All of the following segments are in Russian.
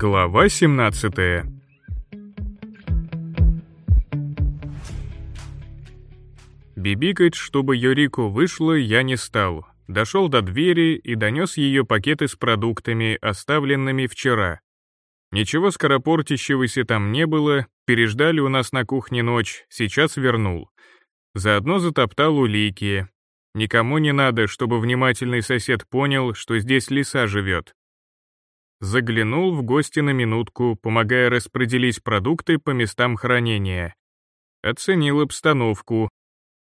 Глава 17 Бибикать, чтобы Юрику вышло, я не стал. Дошел до двери и донес ее пакеты с продуктами, оставленными вчера. Ничего скоропортящегося там не было, переждали у нас на кухне ночь, сейчас вернул. Заодно затоптал улики. Никому не надо, чтобы внимательный сосед понял, что здесь лиса живет. Заглянул в гости на минутку, помогая распределить продукты по местам хранения. Оценил обстановку.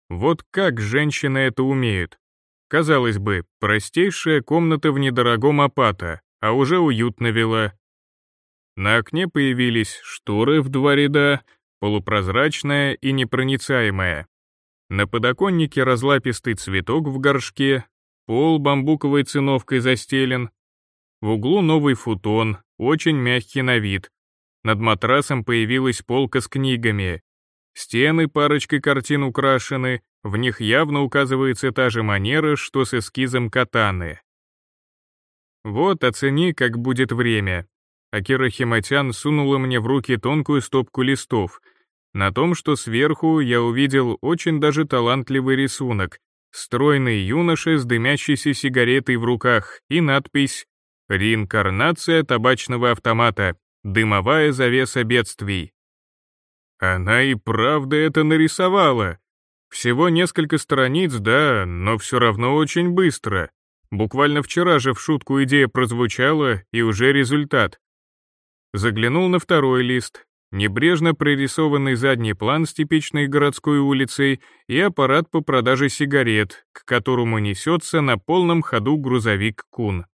Вот как женщины это умеют. Казалось бы, простейшая комната в недорогом апата, а уже уютно вела. На окне появились шторы в два ряда, полупрозрачная и непроницаемая. На подоконнике разлапистый цветок в горшке, пол бамбуковой циновкой застелен. В углу новый футон, очень мягкий на вид. Над матрасом появилась полка с книгами. Стены парочкой картин украшены, в них явно указывается та же манера, что с эскизом катаны. Вот оцени, как будет время. Акира Химатян сунула мне в руки тонкую стопку листов — на том, что сверху я увидел очень даже талантливый рисунок, стройный юноша с дымящейся сигаретой в руках и надпись «Реинкарнация табачного автомата. Дымовая завеса бедствий». Она и правда это нарисовала. Всего несколько страниц, да, но все равно очень быстро. Буквально вчера же в шутку идея прозвучала, и уже результат. Заглянул на второй лист, небрежно прорисованный задний план с типичной городской улицей и аппарат по продаже сигарет, к которому несется на полном ходу грузовик Кун.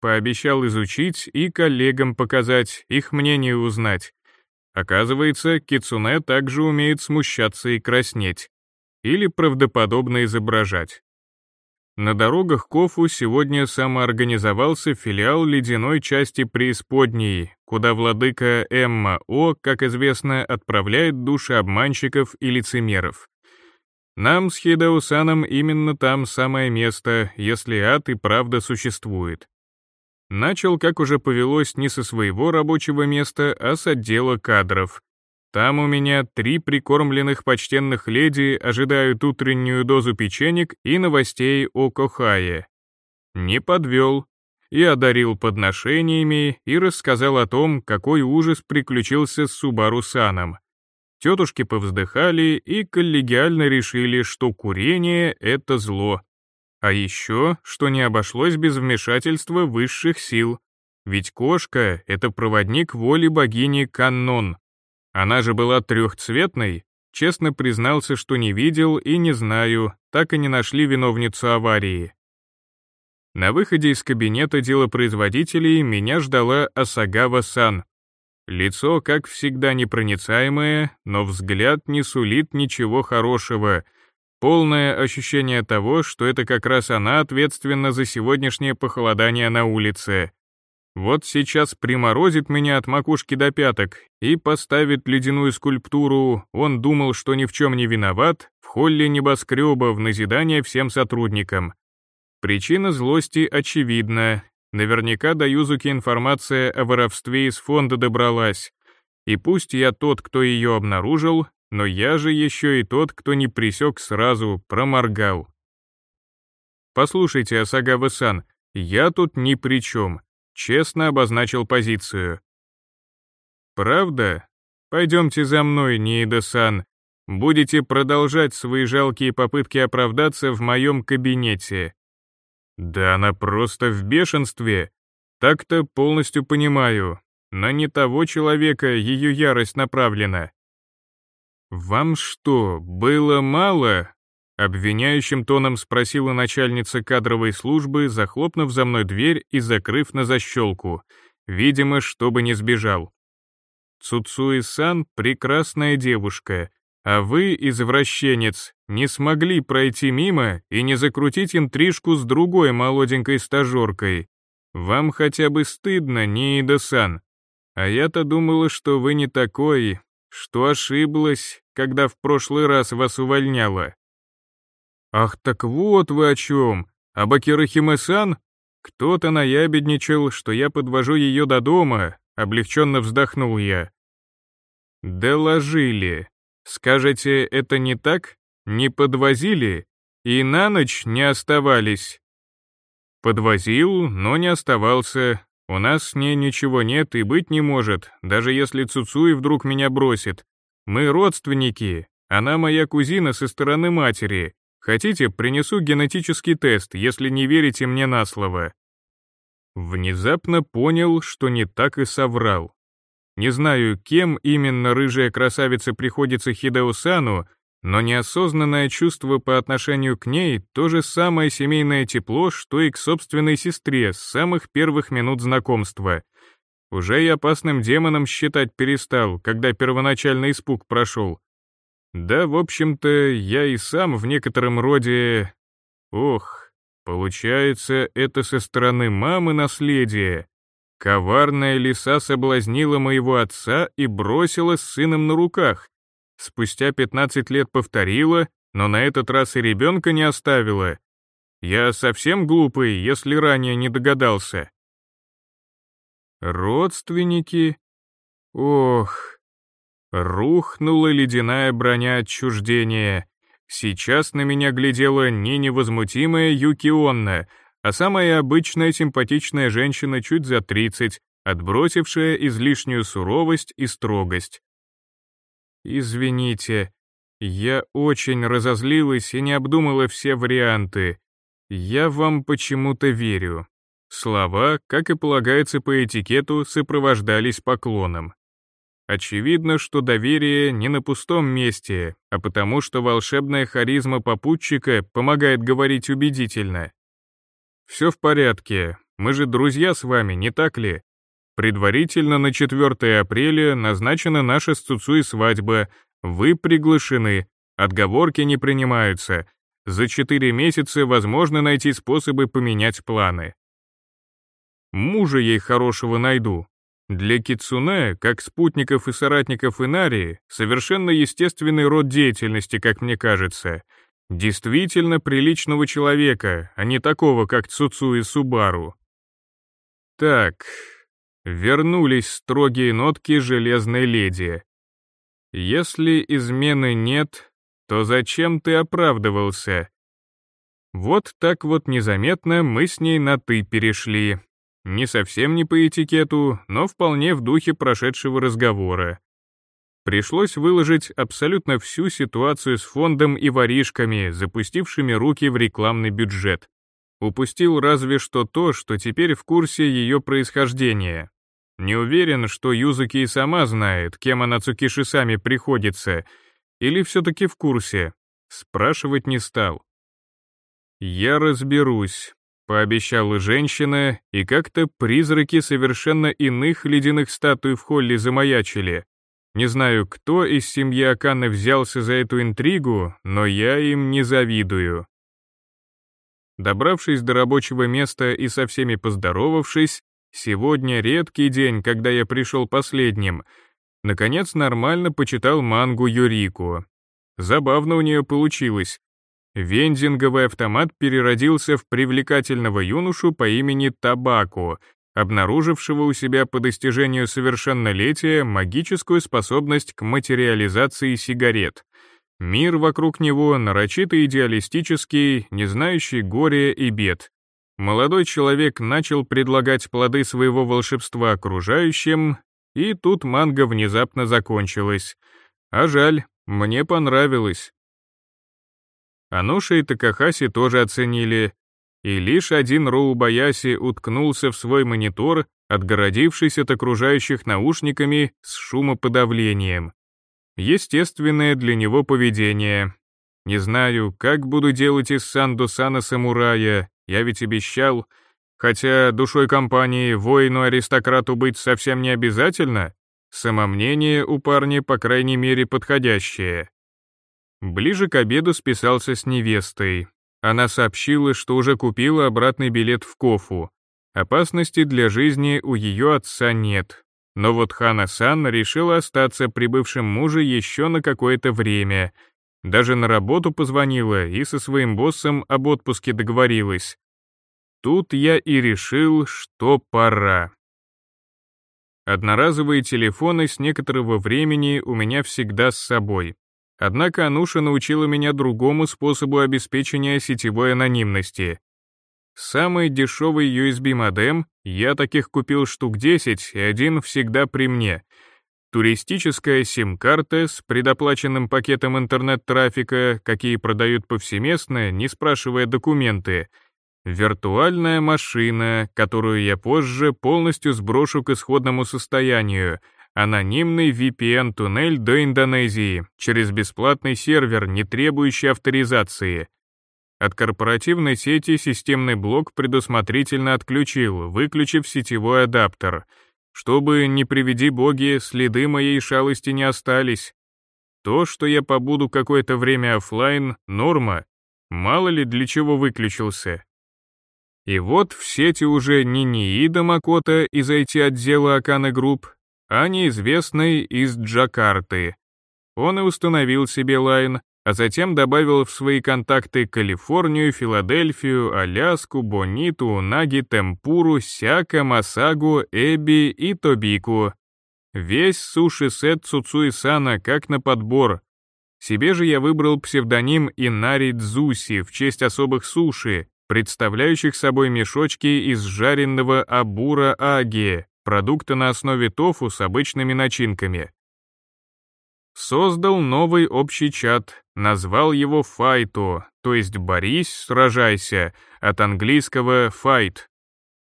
Пообещал изучить и коллегам показать, их мнение узнать. Оказывается, Кицуне также умеет смущаться и краснеть. Или правдоподобно изображать. На дорогах Кофу сегодня самоорганизовался филиал ледяной части преисподней, куда владыка Эмма О, как известно, отправляет души обманщиков и лицемеров. Нам с Хидаусаном именно там самое место, если ад и правда существует. Начал, как уже повелось, не со своего рабочего места, а с отдела кадров, там у меня три прикормленных почтенных леди ожидают утреннюю дозу печенек и новостей о Кохае. Не подвел. И одарил подношениями и рассказал о том, какой ужас приключился с Субару-саном. Тетушки повздыхали и коллегиально решили, что курение — это зло. А еще, что не обошлось без вмешательства высших сил. Ведь кошка — это проводник воли богини Каннон, она же была трехцветной, честно признался, что не видел и не знаю, так и не нашли виновницу аварии. На выходе из кабинета делопроизводителей меня ждала Асагава-сан. Лицо, как всегда, непроницаемое, но взгляд не сулит ничего хорошего. Полное ощущение того, что это как раз она ответственна за сегодняшнее похолодание на улице. Вот сейчас приморозит меня от макушки до пяток и поставит ледяную скульптуру, он думал, что ни в чем не виноват, в холле небоскреба в назидание всем сотрудникам. Причина злости очевидна. Наверняка до Юзуки информация о воровстве из фонда добралась. И пусть я тот, кто ее обнаружил, но я же еще и тот, кто не присек сразу, проморгал. Послушайте, Асагава-сан, я тут ни при чем честно обозначил позицию. «Правда? Пойдемте за мной, Ниида-сан. Будете продолжать свои жалкие попытки оправдаться в моем кабинете». «Да она просто в бешенстве. Так-то полностью понимаю. На не того человека ее ярость направлена». «Вам что, было мало?» Обвиняющим тоном спросила начальница кадровой службы, захлопнув за мной дверь и закрыв на защелку, видимо, чтобы не сбежал. Цуцуи-сан — прекрасная девушка, а вы, извращенец, не смогли пройти мимо и не закрутить интрижку с другой молоденькой стажеркой. Вам хотя бы стыдно, Ниида-сан. А я-то думала, что вы не такой, что ошиблась, когда в прошлый раз вас увольняла. «Ах, так вот вы о чем! Об Акирахиме-сан? Кто-то наябедничал, что я подвожу ее до дома, облегченно вздохнул я. Доложили. Скажете, это не так? Не подвозили? И на ночь не оставались? Подвозил, но не оставался. У нас с ней ничего нет и быть не может, даже если Цуцуи вдруг меня бросит. Мы родственники, она моя кузина со стороны матери. Хотите, принесу генетический тест, если не верите мне на слово. Внезапно понял, что не так и соврал. Не знаю, кем именно рыжая красавица приходится Хидеосану, но неосознанное чувство по отношению к ней — то же самое семейное тепло, что и к собственной сестре с самых первых минут знакомства. Уже и опасным демоном считать перестал, когда первоначальный испуг прошел. Да, в общем-то, я и сам в некотором роде... Ох, получается, это со стороны мамы наследие. Коварная лиса соблазнила моего отца и бросила с сыном на руках. Спустя 15 лет повторила, но на этот раз и ребенка не оставила. Я совсем глупый, если ранее не догадался. Родственники? Ох, Рухнула ледяная броня отчуждения. Сейчас на меня глядела не невозмутимая Юкионна, а самая обычная симпатичная женщина чуть за 30, отбросившая излишнюю суровость и строгость. «Извините, я очень разозлилась и не обдумала все варианты. Я вам почему-то верю». Слова, как и полагается по этикету, сопровождались поклоном. Очевидно, что доверие не на пустом месте, а потому что волшебная харизма попутчика помогает говорить убедительно. «Все в порядке, мы же друзья с вами, не так ли? Предварительно на 4 апреля назначена наша с Цуцуи свадьба, вы приглашены, отговорки не принимаются, за 4 месяца возможно найти способы поменять планы. Мужа ей хорошего найду, для кицуне, как спутников и соратников Инари, совершенно естественный род деятельности, как мне кажется. Действительно приличного человека, а не такого, как Цуцу Субару. Так, вернулись строгие нотки железной леди. Если измены нет, то зачем ты оправдывался? Вот так вот незаметно мы с ней на «ты» перешли. Не совсем не по этикету, но вполне в духе прошедшего разговора. Пришлось выложить абсолютно всю ситуацию с фондом и воришками, запустившими руки в рекламный бюджет. Упустил разве что то, что теперь в курсе ее происхождения. Не уверен, что Юзуки и сама знает, кем она Цукиши сами приходится, или все-таки в курсе. Спрашивать не стал. Я разберусь, Пообещала женщина, и как-то призраки совершенно иных ледяных статуй в холле замаячили. Не знаю, кто из семьи Акана взялся за эту интригу, но я им не завидую. Добравшись до рабочего места и со всеми поздоровавшись, сегодня редкий день, когда я пришел последним, наконец нормально почитал мангу Юрику. Забавно у нее получилось. Вендинговый автомат переродился в привлекательного юношу по имени Табаку, обнаружившего у себя по достижению совершеннолетия магическую способность к материализации сигарет. Мир вокруг него нарочито идеалистический, не знающий горя и бед. Молодой человек начал предлагать плоды своего волшебства окружающим, и тут манга внезапно закончилась. А жаль, мне понравилось. Ануша и Такахаси тоже оценили, и лишь один Роу Баяси уткнулся в свой монитор, отгородившись от окружающих наушниками с шумоподавлением. Естественное для него поведение. Не знаю, как буду делать из Сандусана самурая, я ведь обещал, хотя душой компании воину-аристократу быть совсем не обязательно, самомнение у парня, по крайней мере, подходящее. Ближе к обеду списался с невестой. Она сообщила, что уже купила обратный билет в Кофу. Опасности для жизни у ее отца нет. Но вот Хана-сан решила остаться при бывшем муже еще на какое-то время. Даже на работу позвонила и со своим боссом об отпуске договорилась. Тут я и решил, что пора. Одноразовые телефоны с некоторого времени у меня всегда с собой. Однако Ануша научила меня другому способу обеспечения сетевой анонимности. Самый дешевый USB-модем, я таких купил штук 10, и один всегда при мне. Туристическая сим-карта с предоплаченным пакетом интернет-трафика, какие продают повсеместно, не спрашивая документы. Виртуальная машина, которую я позже полностью сброшу к исходному состоянию — анонимный VPN-туннель до Индонезии через бесплатный сервер, не требующий авторизации. От корпоративной сети системный блок предусмотрительно отключил, выключив сетевой адаптер, чтобы, не приведи боги, следы моей шалости не остались. То, что я побуду какое-то время офлайн, норма. Мало ли для чего выключился. И вот в сети уже не Ниида Макота из IT-отдела Аканы Групп, а неизвестный из Джакарты. Он и установил себе Line, а затем добавил в свои контакты Калифорнию, Филадельфию, Аляску, Бониту, Наги, Темпуру, Сяка, Масаго, Эби и Тобику. Весь суши-сет Цуцуисана как на подбор. Себе же я выбрал псевдоним Инари Дзуси в честь особых суши, представляющих собой мешочки из жареного абура аги, продукта на основе тофу с обычными начинками. Создал новый общий чат, назвал его «Файту», то есть «борись, сражайся», от английского «fight».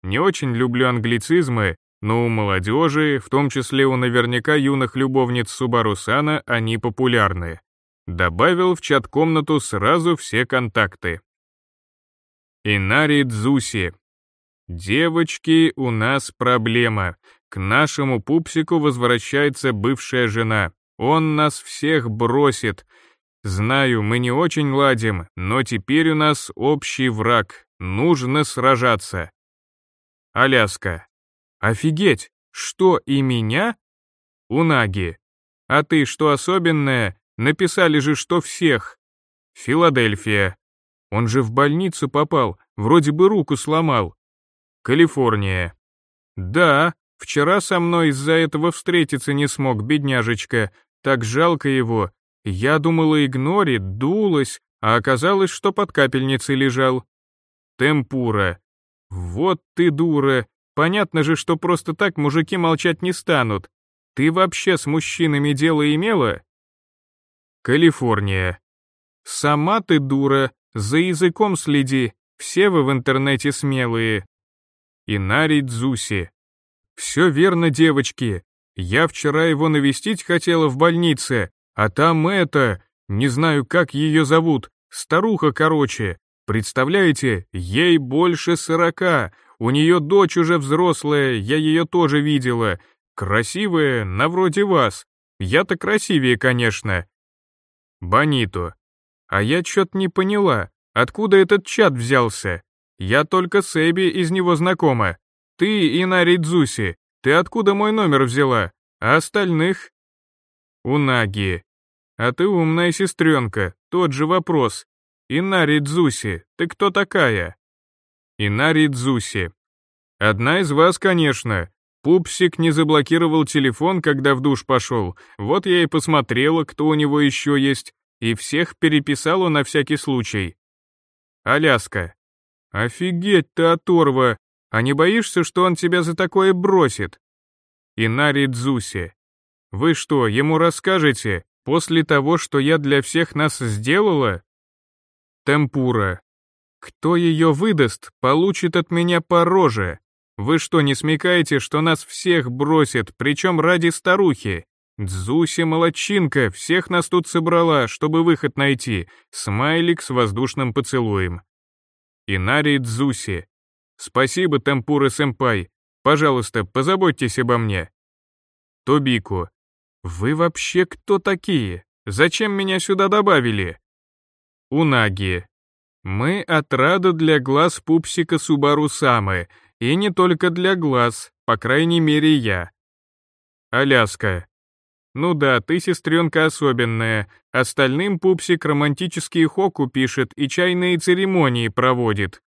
Не очень люблю англицизмы, но у молодежи, в том числе у наверняка юных любовниц Субарусана, они популярны. Добавил в чат-комнату сразу все контакты. Инари Дзуси, «Девочки, у нас проблема. К нашему пупсику возвращается бывшая жена. Он нас всех бросит. Знаю, мы не очень ладим, но теперь у нас общий враг. Нужно сражаться». Аляска. «Офигеть! Что, и меня?» Унаги. «А ты что особенное? Написали же, что всех». Филадельфия. «Он же в больницу попал, вроде бы руку сломал. Калифорния. Да, вчера со мной из-за этого встретиться не смог, бедняжечка. Так жалко его. Я думала, игнорит, дулась, а оказалось, что под капельницей лежал. Темпура. Вот ты дура. Понятно же, что просто так мужики молчать не станут. Ты вообще с мужчинами дело имела? Калифорния. Сама ты дура, за языком следи, все вы в интернете смелые. Инари Дзуси. «Все верно, девочки. Я вчера его навестить хотела в больнице, а там это, не знаю, как ее зовут, старуха короче. Представляете, ей больше сорока, у нее дочь уже взрослая, я ее тоже видела. Красивая, на вроде вас. Я-то красивее, конечно. Бонито. А я чё-то не поняла, откуда этот чат взялся? Я только с Эбби из него знакома. Ты, Инари Дзуси, ты откуда мой номер взяла? А остальных? Унаги. А ты умная сестренка, тот же вопрос. Инари Дзуси, ты кто такая? Инари Дзуси. Одна из вас, конечно. Пупсик не заблокировал телефон, когда в душ пошел. Вот я и посмотрела, кто у него еще есть, и всех переписала на всякий случай. Аляска. «Офигеть ты, оторва! А не боишься, что он тебя за такое бросит?» Инари Дзуси. «Вы что, ему расскажете, после того, что я для всех нас сделала?» Темпура. «Кто ее выдаст, получит от меня по роже. Вы что, не смекаете, что нас всех бросит, причем ради старухи? Дзуси молодчинка, всех нас тут собрала, чтобы выход найти. Смайлик с воздушным поцелуем. Инари Дзуси. Спасибо, Темпура-сэмпай. Пожалуйста, позаботьтесь обо мне. Тобику. Вы вообще кто такие? Зачем меня сюда добавили? Унаги. Мы отрада для глаз пупсика Субару Самы, и не только для глаз, по крайней мере я. Аляска. Ну да, ты, сестренка, особенная. Остальным пупсик романтические хоку пишет и чайные церемонии проводит.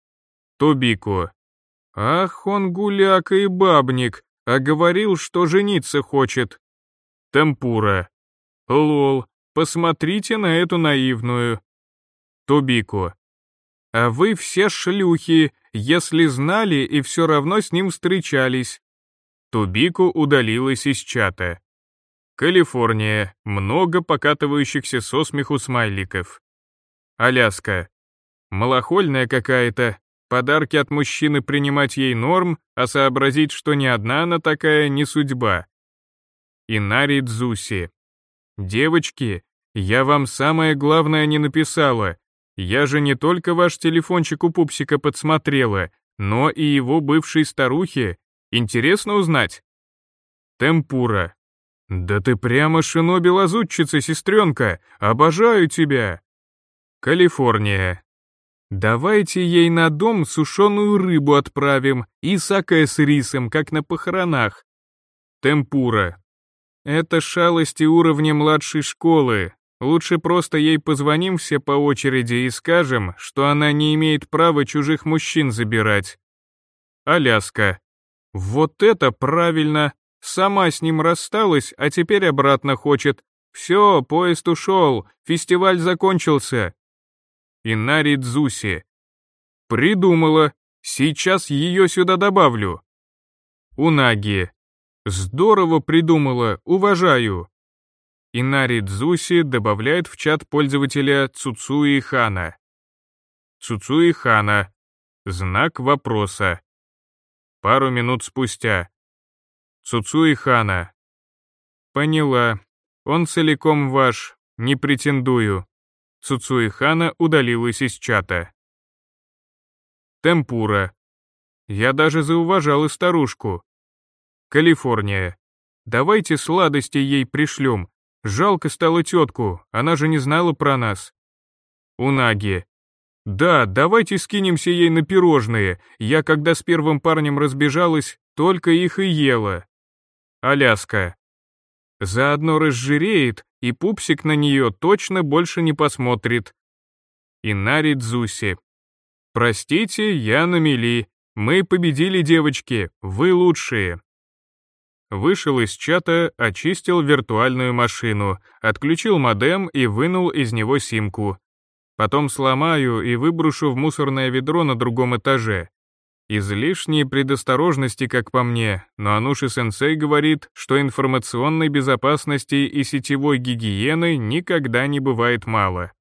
Тобико. Ах, он гуляка и бабник, а говорил, что жениться хочет. Темпура. Лол, посмотрите на эту наивную. Тобико. А вы все шлюхи, если знали и все равно с ним встречались. Тубику удалилась из чата. Калифорния. Много покатывающихся со смеху смайликов. Аляска. Малохольная какая-то. Подарки от мужчины принимать ей норм, а сообразить, что ни одна она такая, не судьба. Инари Дзуси. Девочки, я вам самое главное не написала. Я же не только ваш телефончик у пупсика подсмотрела, но и его бывшей старухи. Интересно узнать? Темпура. Да ты прямо шиноби-лазутчица, сестренка. Обожаю тебя. Калифорния. Давайте ей на дом сушеную рыбу отправим и сакая с рисом, как на похоронах. Темпура. Это шалости уровня младшей школы. Лучше просто ей позвоним все по очереди и скажем, что она не имеет права чужих мужчин забирать. Аляска. Вот это правильно. Сама с ним рассталась, а теперь обратно хочет. Все, поезд ушел, фестиваль закончился. Инари Дзуси. Придумала. Сейчас ее сюда добавлю. Унаги. Здорово придумала, уважаю. Инари Дзуси добавляет в чат пользователя Цуцуи Хана. Цуцуи Хана. Знак вопроса. Пару минут спустя. Цуцуи Хана. Поняла. Он целиком ваш, не претендую. Цуцуихана удалилась из чата. Темпура. Я даже зауважал и старушку. Калифорния. Давайте сладости ей пришлем. Жалко стало тетку, она же не знала про нас. Унаги. Да, давайте скинемся ей на пирожные. Я, когда с первым парнем разбежалась, только их и ела. Аляска. Заодно разжиреет, и пупсик на нее точно больше не посмотрит. Инари Дзуси. Простите, я на мели. Мы победили, девочки, вы лучшие. Вышел из чата, очистил виртуальную машину, отключил модем и вынул из него симку. Потом сломаю и выброшу в мусорное ведро на другом этаже. Излишние предосторожности, как по мне, но Ануши-сенсей говорит, что информационной безопасности и сетевой гигиены никогда не бывает мало.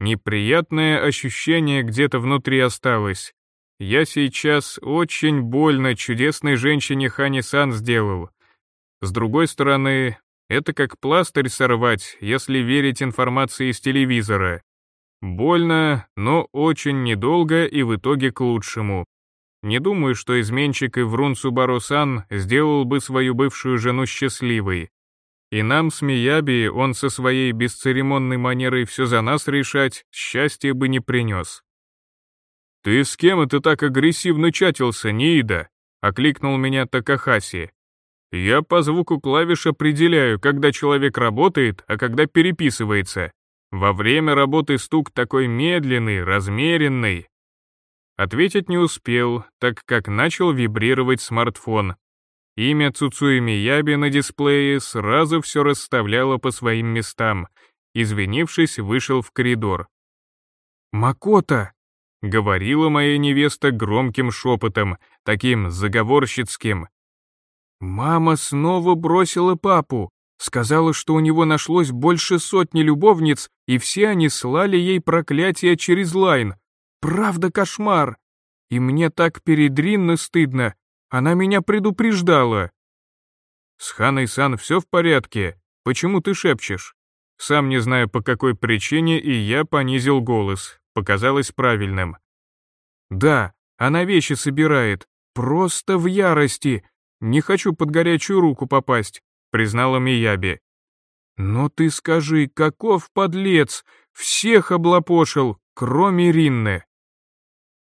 Неприятное ощущение где-то внутри осталось. Я сейчас очень больно чудесной женщине Хани-сан сделал. С другой стороны, это как пластырь сорвать, если верить информации из телевизора. Больно, но очень недолго и в итоге к лучшему. Не думаю, что изменщик и врун Субару-сан сделал бы свою бывшую жену счастливой. И нам с Мияби он со своей бесцеремонной манерой все за нас решать счастья бы не принес. «Ты с кем это так агрессивно чатился, Ниида?» — окликнул меня Такахаси. «Я по звуку клавиш определяю, когда человек работает, а когда переписывается. Во время работы стук такой медленный, размеренный. Ответить не успел, так как начал вибрировать смартфон. Имя Цуцуи Мияби на дисплее сразу все расставляло по своим местам. Извинившись, вышел в коридор. «Макота!» — говорила моя невеста громким шепотом, таким заговорщицким. «Мама снова бросила папу. Сказала, что у него нашлось больше сотни любовниц, и все они слали ей проклятия через лайн. Правда кошмар. И мне так перед Ринно стыдно. Она меня предупреждала. С Ханой-сан все в порядке? Почему ты шепчешь? Сам не знаю по какой причине, и я понизил голос. Показалось правильным. Да, она вещи собирает. Просто в ярости. Не хочу под горячую руку попасть признала Мияби. «Но ты скажи, каков подлец! Всех облапошил, кроме Ринны!»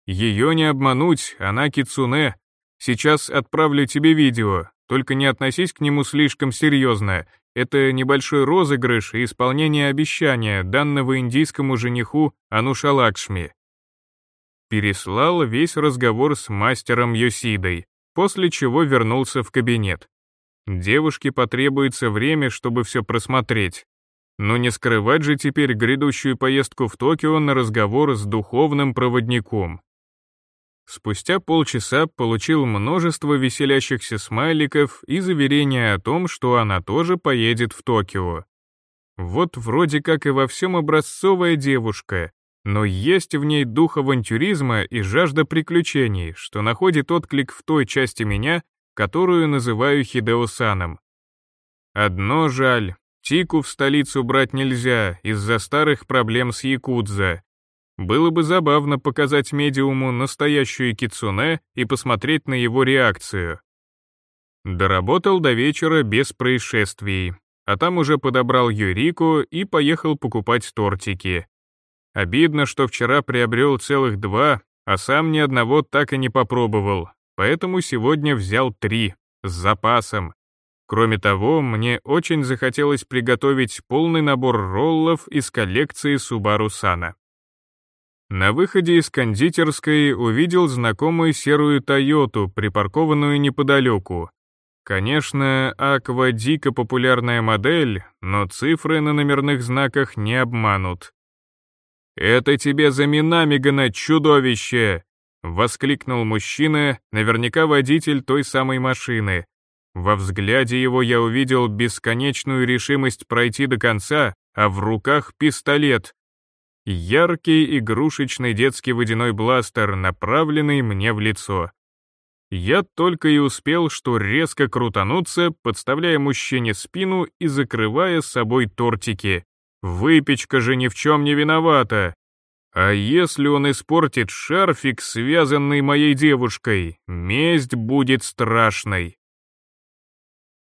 «Ее не обмануть, она кицуне. Сейчас отправлю тебе видео, только не относись к нему слишком серьезно. Это небольшой розыгрыш и исполнение обещания, данного индийскому жениху Анушалакшми. переслал весь разговор с мастером Йосидой, после чего вернулся в кабинет. Девушке потребуется время, чтобы все просмотреть. Но не скрывать же теперь грядущую поездку в Токио на разговор с духовным проводником. Спустя полчаса получил множество веселящихся смайликов и заверения о том, что она тоже поедет в Токио. Вот вроде как и во всем образцовая девушка, но есть в ней дух авантюризма и жажда приключений, что находит отклик в той части меня, которую называю Хидеосаном. Одно жаль, Тику в столицу брать нельзя из-за старых проблем с Якудза, было бы забавно показать медиуму настоящую кицуне и посмотреть на его реакцию. Доработал до вечера без происшествий, а там уже подобрал Юрику и поехал покупать тортики. Обидно, что вчера приобрел целых два, а сам ни одного так и не попробовал, поэтому сегодня взял три, с запасом. Кроме того, мне очень захотелось приготовить полный набор роллов из коллекции Subaru Sana. На выходе из кондитерской увидел знакомую серую Тойоту, припаркованную неподалеку. Конечно, Аква дико популярная модель, но цифры на номерных знаках не обманут. «Это тебе за Минамигана, чудовище!» — воскликнул мужчина, наверняка водитель той самой машины. Во взгляде его я увидел бесконечную решимость пройти до конца, а в руках пистолет, яркий игрушечный детский водяной бластер, направленный мне в лицо. Я только и успел, что резко крутануться, подставляя мужчине спину и закрывая с собой тортики. Выпечка же ни в чем не виновата. А если он испортит шарфик, связанный моей девушкой, месть будет страшной.